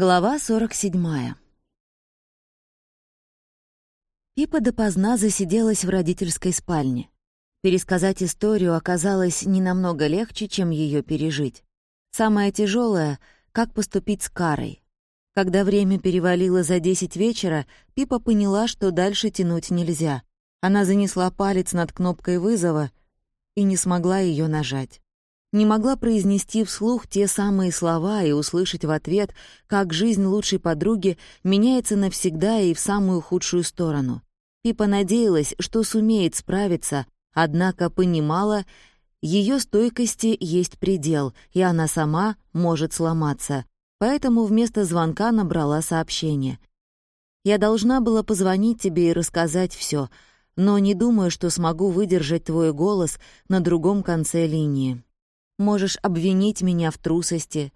Глава 47. Пипа допоздна засиделась в родительской спальне. Пересказать историю оказалось не намного легче, чем ее пережить. Самое тяжелое — как поступить с Карой. Когда время перевалило за 10 вечера, Пипа поняла, что дальше тянуть нельзя. Она занесла палец над кнопкой вызова и не смогла ее нажать не могла произнести вслух те самые слова и услышать в ответ, как жизнь лучшей подруги меняется навсегда и в самую худшую сторону. Пипа надеялась, что сумеет справиться, однако понимала, ее стойкости есть предел, и она сама может сломаться. Поэтому вместо звонка набрала сообщение. «Я должна была позвонить тебе и рассказать все, но не думаю, что смогу выдержать твой голос на другом конце линии. Можешь обвинить меня в трусости.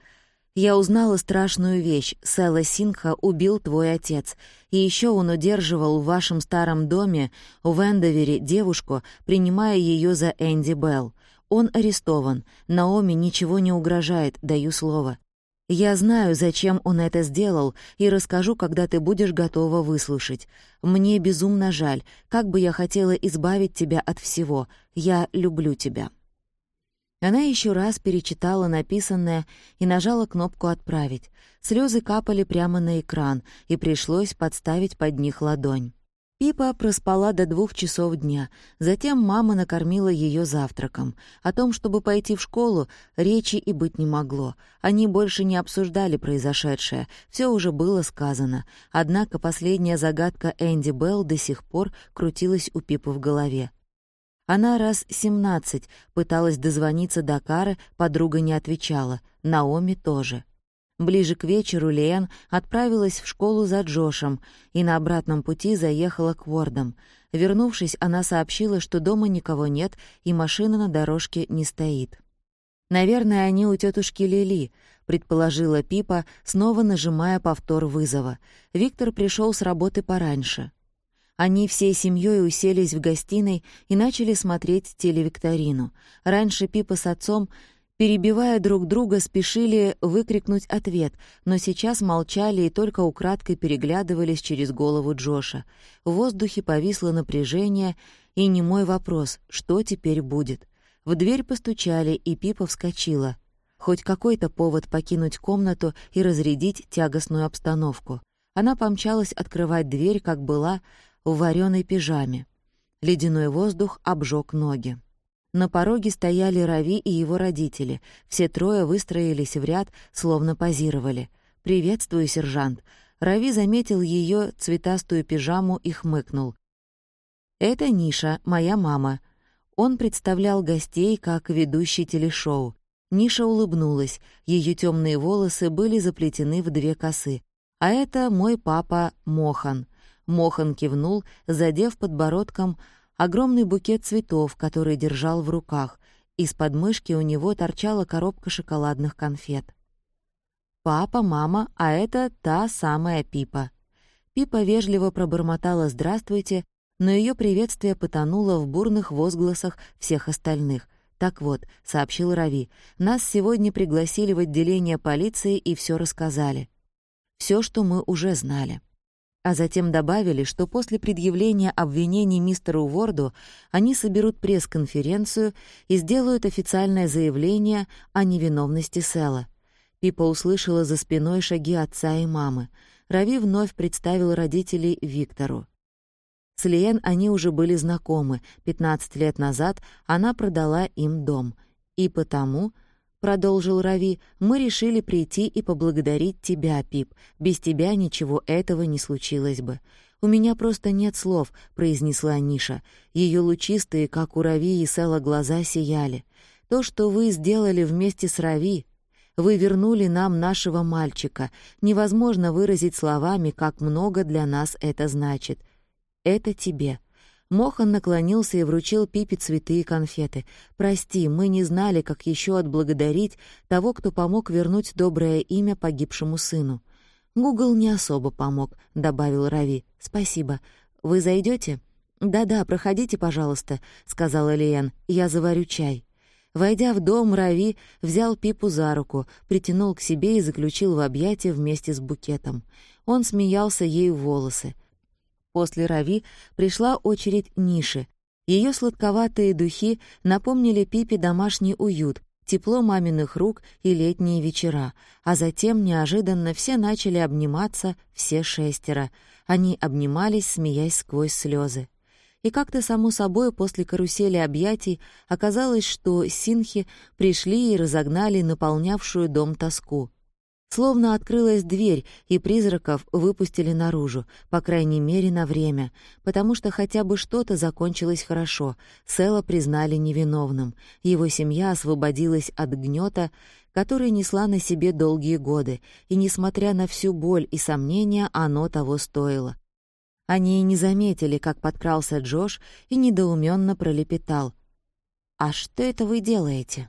Я узнала страшную вещь. Сэла Синха убил твой отец. И еще он удерживал в вашем старом доме в Эндовере девушку, принимая ее за Энди Белл. Он арестован. Наоми ничего не угрожает, даю слово. Я знаю, зачем он это сделал, и расскажу, когда ты будешь готова выслушать. Мне безумно жаль, как бы я хотела избавить тебя от всего. Я люблю тебя». Она еще раз перечитала написанное и нажала кнопку «Отправить». Слезы капали прямо на экран, и пришлось подставить под них ладонь. Пипа проспала до двух часов дня. Затем мама накормила ее завтраком. О том, чтобы пойти в школу, речи и быть не могло. Они больше не обсуждали произошедшее. Все уже было сказано. Однако последняя загадка Энди Белл до сих пор крутилась у Пипы в голове. Она раз семнадцать пыталась дозвониться до Кары, подруга не отвечала, Наоми тоже. Ближе к вечеру Лиэн отправилась в школу за Джошем и на обратном пути заехала к Вордам. Вернувшись, она сообщила, что дома никого нет и машина на дорожке не стоит. «Наверное, они у тетушки Лили», — предположила Пипа, снова нажимая повтор вызова. Виктор пришел с работы пораньше. Они всей семьей уселись в гостиной и начали смотреть телевикторину. Раньше Пипа с отцом, перебивая друг друга, спешили выкрикнуть ответ, но сейчас молчали и только украдкой переглядывались через голову Джоша. В воздухе повисло напряжение и немой вопрос «что теперь будет?». В дверь постучали, и Пипа вскочила. Хоть какой-то повод покинуть комнату и разрядить тягостную обстановку. Она помчалась открывать дверь, как была, в вареной пижаме. Ледяной воздух обжег ноги. На пороге стояли Рави и его родители. Все трое выстроились в ряд, словно позировали. «Приветствую, сержант». Рави заметил ее цветастую пижаму и хмыкнул. «Это Ниша, моя мама». Он представлял гостей как ведущий телешоу. Ниша улыбнулась, ее темные волосы были заплетены в две косы. «А это мой папа Мохан. Мохан кивнул, задев подбородком огромный букет цветов, который держал в руках. Из подмышки у него торчала коробка шоколадных конфет. «Папа, мама, а это та самая Пипа». Пипа вежливо пробормотала «Здравствуйте», но ее приветствие потонуло в бурных возгласах всех остальных. «Так вот», — сообщил Рави, — «нас сегодня пригласили в отделение полиции и все рассказали. Все, что мы уже знали» а затем добавили, что после предъявления обвинений мистеру Уорду они соберут пресс-конференцию и сделают официальное заявление о невиновности Сэла. Пипа услышала за спиной шаги отца и мамы. Рави вновь представил родителей Виктору. С Лиен они уже были знакомы. 15 лет назад она продала им дом. И потому продолжил Рави, мы решили прийти и поблагодарить тебя, Пип. Без тебя ничего этого не случилось бы. У меня просто нет слов, произнесла Ниша. Ее лучистые, как у Рави и Сэла, глаза сияли. То, что вы сделали вместе с Рави, вы вернули нам нашего мальчика. Невозможно выразить словами, как много для нас это значит. Это тебе. Мохан наклонился и вручил Пипе цветы и конфеты. «Прости, мы не знали, как еще отблагодарить того, кто помог вернуть доброе имя погибшему сыну». «Гугл не особо помог», — добавил Рави. «Спасибо. Вы зайдете? «Да-да, проходите, пожалуйста», — сказала Лиэн. «Я заварю чай». Войдя в дом, Рави взял Пипу за руку, притянул к себе и заключил в объятия вместе с букетом. Он смеялся ей в волосы. После Рави пришла очередь Ниши. Ее сладковатые духи напомнили Пипе домашний уют, тепло маминых рук и летние вечера, а затем неожиданно все начали обниматься, все шестеро. Они обнимались, смеясь сквозь слезы. И как-то само собой после карусели объятий оказалось, что синхи пришли и разогнали наполнявшую дом тоску. Словно открылась дверь, и призраков выпустили наружу, по крайней мере, на время, потому что хотя бы что-то закончилось хорошо. Сэла признали невиновным. Его семья освободилась от гнета, который несла на себе долгие годы, и, несмотря на всю боль и сомнения, оно того стоило. Они и не заметили, как подкрался Джош и недоуменно пролепетал. «А что это вы делаете?»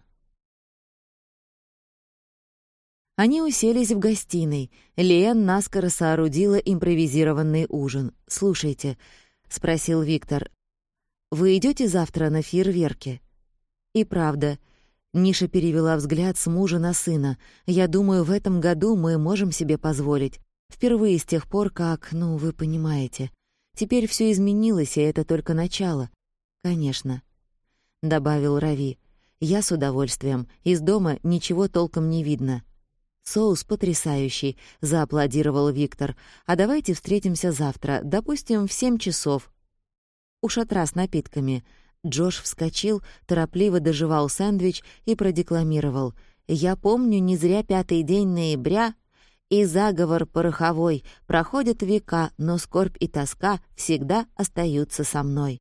Они уселись в гостиной. Лен наскоро соорудила импровизированный ужин. «Слушайте», — спросил Виктор, — «вы идете завтра на фейерверки?» «И правда». Ниша перевела взгляд с мужа на сына. «Я думаю, в этом году мы можем себе позволить. Впервые с тех пор, как, ну, вы понимаете. Теперь все изменилось, и это только начало». «Конечно», — добавил Рави. «Я с удовольствием. Из дома ничего толком не видно. «Соус потрясающий», — зааплодировал Виктор. «А давайте встретимся завтра, допустим, в семь часов». У шатра с напитками. Джош вскочил, торопливо доживал сэндвич и продекламировал. «Я помню не зря пятый день ноября, и заговор пороховой. Проходят века, но скорбь и тоска всегда остаются со мной».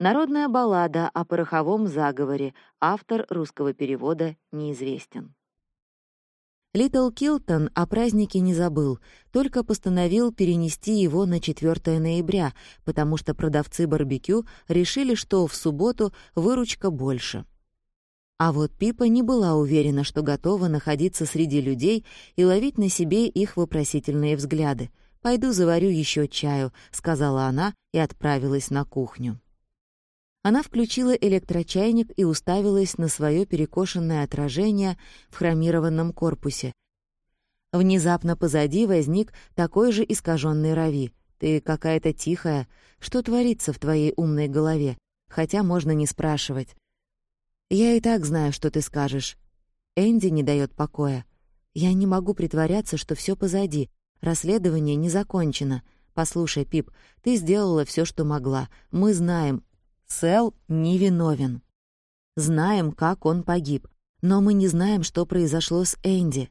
Народная баллада о пороховом заговоре. Автор русского перевода неизвестен. Литл Килтон о празднике не забыл, только постановил перенести его на 4 ноября, потому что продавцы барбекю решили, что в субботу выручка больше. А вот Пипа не была уверена, что готова находиться среди людей и ловить на себе их вопросительные взгляды. «Пойду заварю еще чаю», — сказала она и отправилась на кухню. Она включила электрочайник и уставилась на свое перекошенное отражение в хромированном корпусе. Внезапно позади возник такой же искаженный Рави. «Ты какая-то тихая. Что творится в твоей умной голове? Хотя можно не спрашивать». «Я и так знаю, что ты скажешь». Энди не дает покоя. «Я не могу притворяться, что все позади. Расследование не закончено. Послушай, Пип, ты сделала все, что могла. Мы знаем, Сэл невиновен. Знаем, как он погиб, но мы не знаем, что произошло с Энди.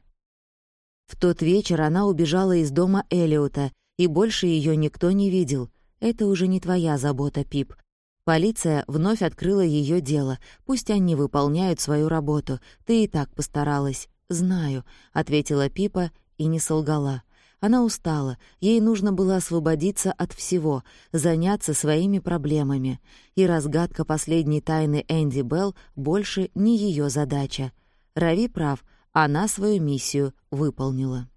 В тот вечер она убежала из дома Элиота, и больше ее никто не видел. Это уже не твоя забота, Пип. Полиция вновь открыла ее дело. Пусть они выполняют свою работу. Ты и так постаралась. «Знаю», — ответила Пипа и не солгала. Она устала, ей нужно было освободиться от всего, заняться своими проблемами. И разгадка последней тайны Энди Белл больше не ее задача. Рави прав, она свою миссию выполнила.